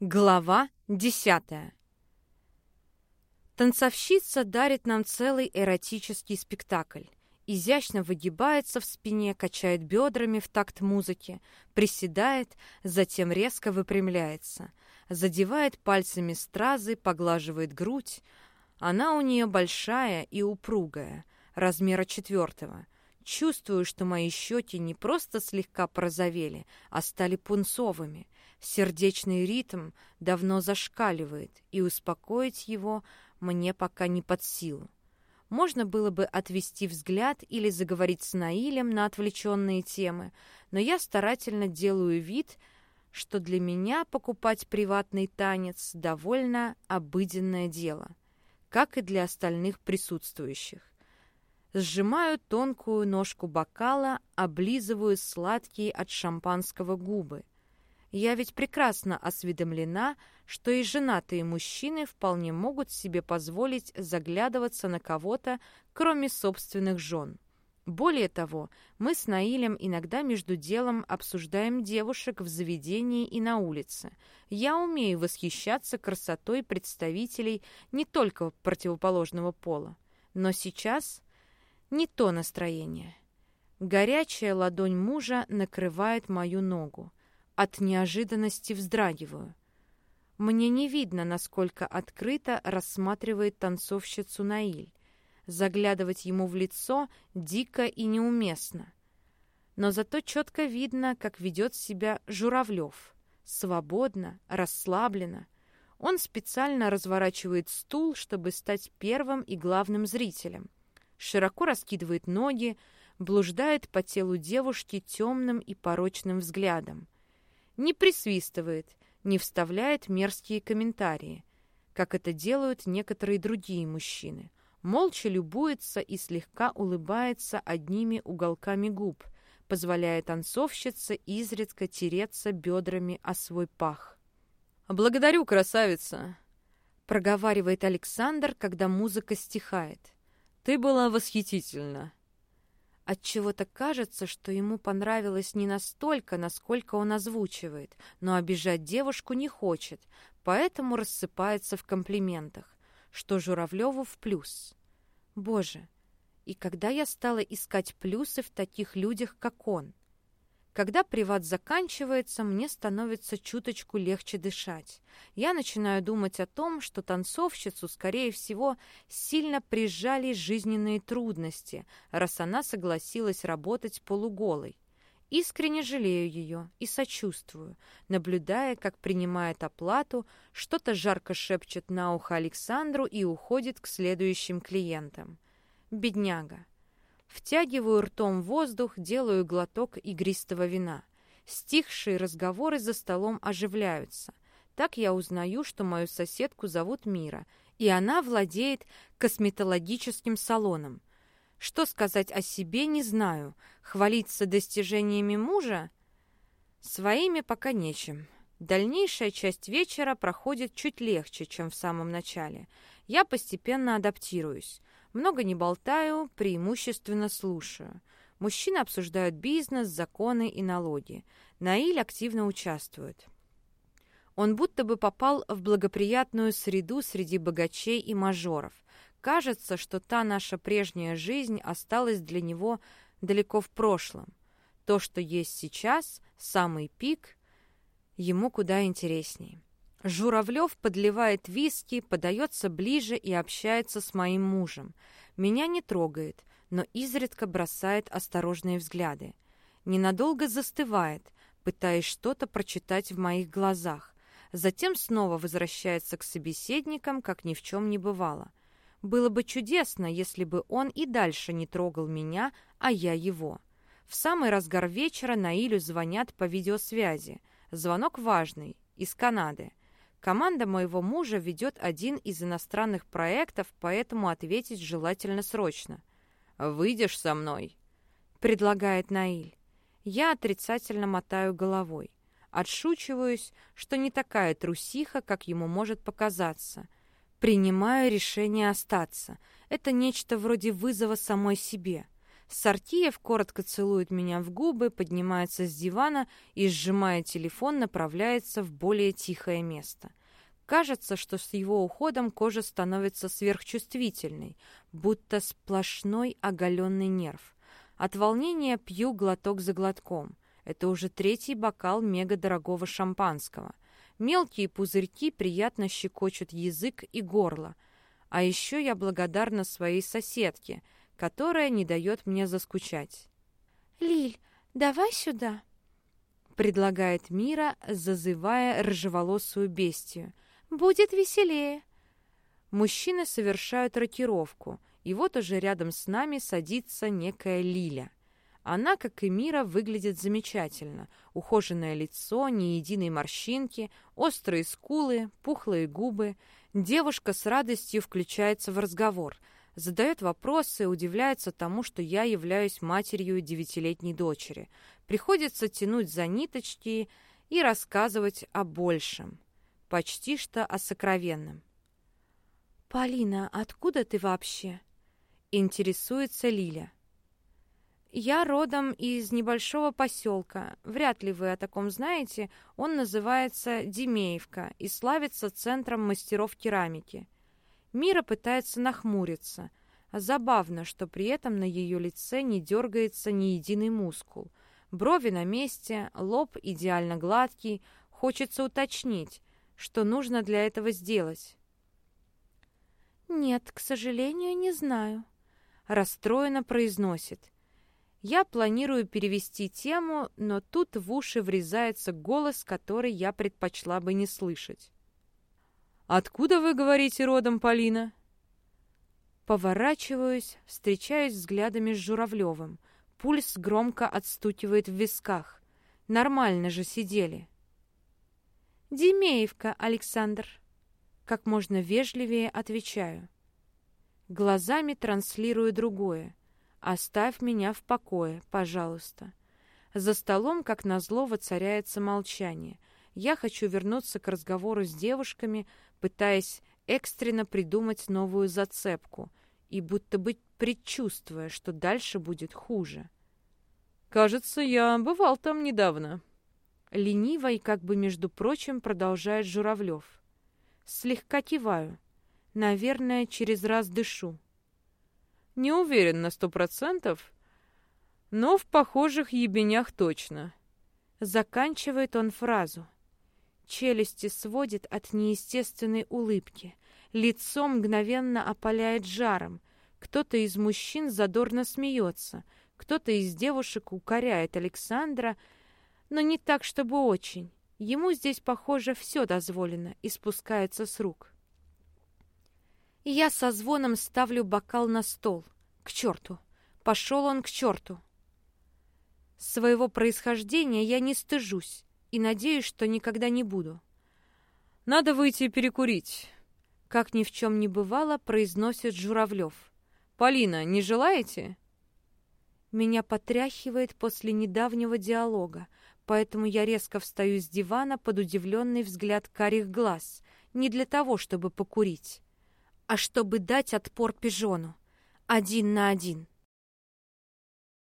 Глава десятая Танцовщица дарит нам целый эротический спектакль. Изящно выгибается в спине, качает бедрами в такт музыки, приседает, затем резко выпрямляется, задевает пальцами стразы, поглаживает грудь. Она у нее большая и упругая, размера четвертого. Чувствую, что мои щеки не просто слегка порозовели, а стали пунцовыми — Сердечный ритм давно зашкаливает, и успокоить его мне пока не под силу. Можно было бы отвести взгляд или заговорить с Наилем на отвлеченные темы, но я старательно делаю вид, что для меня покупать приватный танец довольно обыденное дело, как и для остальных присутствующих. Сжимаю тонкую ножку бокала, облизываю сладкие от шампанского губы — я ведь прекрасно осведомлена, что и женатые мужчины вполне могут себе позволить заглядываться на кого-то, кроме собственных жен. Более того, мы с Наилем иногда между делом обсуждаем девушек в заведении и на улице. Я умею восхищаться красотой представителей не только противоположного пола. Но сейчас не то настроение. Горячая ладонь мужа накрывает мою ногу. От неожиданности вздрагиваю. Мне не видно, насколько открыто рассматривает танцовщицу Наиль. Заглядывать ему в лицо дико и неуместно. Но зато четко видно, как ведет себя Журавлев. Свободно, расслабленно. Он специально разворачивает стул, чтобы стать первым и главным зрителем. Широко раскидывает ноги, блуждает по телу девушки темным и порочным взглядом не присвистывает, не вставляет мерзкие комментарии, как это делают некоторые другие мужчины. Молча любуется и слегка улыбается одними уголками губ, позволяя танцовщице изредка тереться бедрами о свой пах. «Благодарю, красавица!» — проговаривает Александр, когда музыка стихает. «Ты была восхитительна!» От чего то кажется, что ему понравилось не настолько, насколько он озвучивает, но обижать девушку не хочет, поэтому рассыпается в комплиментах, что Журавлеву в плюс. Боже, и когда я стала искать плюсы в таких людях, как он? Когда приват заканчивается, мне становится чуточку легче дышать. Я начинаю думать о том, что танцовщицу, скорее всего, сильно прижали жизненные трудности, раз она согласилась работать полуголой. Искренне жалею ее и сочувствую, наблюдая, как принимает оплату, что-то жарко шепчет на ухо Александру и уходит к следующим клиентам. Бедняга. Втягиваю ртом воздух, делаю глоток игристого вина. Стихшие разговоры за столом оживляются. Так я узнаю, что мою соседку зовут Мира, и она владеет косметологическим салоном. Что сказать о себе, не знаю. Хвалиться достижениями мужа? Своими пока нечем. Дальнейшая часть вечера проходит чуть легче, чем в самом начале. Я постепенно адаптируюсь. Много не болтаю, преимущественно слушаю. Мужчины обсуждают бизнес, законы и налоги. Наиль активно участвует. Он будто бы попал в благоприятную среду среди богачей и мажоров. Кажется, что та наша прежняя жизнь осталась для него далеко в прошлом. То, что есть сейчас, самый пик, ему куда интереснее. Журавлев подливает виски, подается ближе и общается с моим мужем. Меня не трогает, но изредка бросает осторожные взгляды. Ненадолго застывает, пытаясь что-то прочитать в моих глазах. Затем снова возвращается к собеседникам, как ни в чем не бывало. Было бы чудесно, если бы он и дальше не трогал меня, а я его. В самый разгар вечера Наилю звонят по видеосвязи. Звонок важный, из Канады. Команда моего мужа ведет один из иностранных проектов, поэтому ответить желательно срочно. «Выйдешь со мной?» — предлагает Наиль. Я отрицательно мотаю головой. Отшучиваюсь, что не такая трусиха, как ему может показаться. Принимаю решение остаться. Это нечто вроде вызова самой себе. Сартиев коротко целует меня в губы, поднимается с дивана и, сжимая телефон, направляется в более тихое место. Кажется, что с его уходом кожа становится сверхчувствительной, будто сплошной оголенный нерв. От волнения пью глоток за глотком. Это уже третий бокал мега-дорогого шампанского. Мелкие пузырьки приятно щекочут язык и горло. А еще я благодарна своей соседке, которая не дает мне заскучать. «Лиль, давай сюда», — предлагает Мира, зазывая рыжеволосую бестию — Будет веселее. Мужчины совершают рокировку, и вот уже рядом с нами садится некая Лиля. Она, как и Мира, выглядит замечательно. Ухоженное лицо, ни единой морщинки, острые скулы, пухлые губы. Девушка с радостью включается в разговор, задает вопросы, удивляется тому, что я являюсь матерью девятилетней дочери. Приходится тянуть за ниточки и рассказывать о большем почти что о сокровенном. «Полина, откуда ты вообще?» — интересуется Лиля. «Я родом из небольшого поселка. Вряд ли вы о таком знаете. Он называется Демеевка и славится центром мастеров керамики. Мира пытается нахмуриться. Забавно, что при этом на ее лице не дергается ни единый мускул. Брови на месте, лоб идеально гладкий. Хочется уточнить, что нужно для этого сделать? «Нет, к сожалению, не знаю», — расстроенно произносит. Я планирую перевести тему, но тут в уши врезается голос, который я предпочла бы не слышать. «Откуда вы говорите родом, Полина?» Поворачиваюсь, встречаюсь взглядами с Журавлевым. Пульс громко отстукивает в висках. Нормально же сидели. «Демеевка, Александр!» Как можно вежливее отвечаю. Глазами транслирую другое. «Оставь меня в покое, пожалуйста». За столом, как назло, воцаряется молчание. Я хочу вернуться к разговору с девушками, пытаясь экстренно придумать новую зацепку и будто бы предчувствуя, что дальше будет хуже. «Кажется, я бывал там недавно», Лениво и как бы, между прочим, продолжает Журавлев. Слегка киваю. Наверное, через раз дышу. Не уверен на сто процентов, но в похожих ебенях точно. Заканчивает он фразу. Челюсти сводит от неестественной улыбки. Лицо мгновенно опаляет жаром. Кто-то из мужчин задорно смеется. Кто-то из девушек укоряет Александра, но не так, чтобы очень. Ему здесь, похоже, все дозволено и спускается с рук. я со звоном ставлю бокал на стол. К черту! Пошел он к черту! Своего происхождения я не стыжусь и надеюсь, что никогда не буду. «Надо выйти перекурить», — как ни в чем не бывало, произносит Журавлев. «Полина, не желаете?» Меня потряхивает после недавнего диалога, поэтому я резко встаю с дивана под удивленный взгляд карих глаз, не для того, чтобы покурить, а чтобы дать отпор пижону, один на один.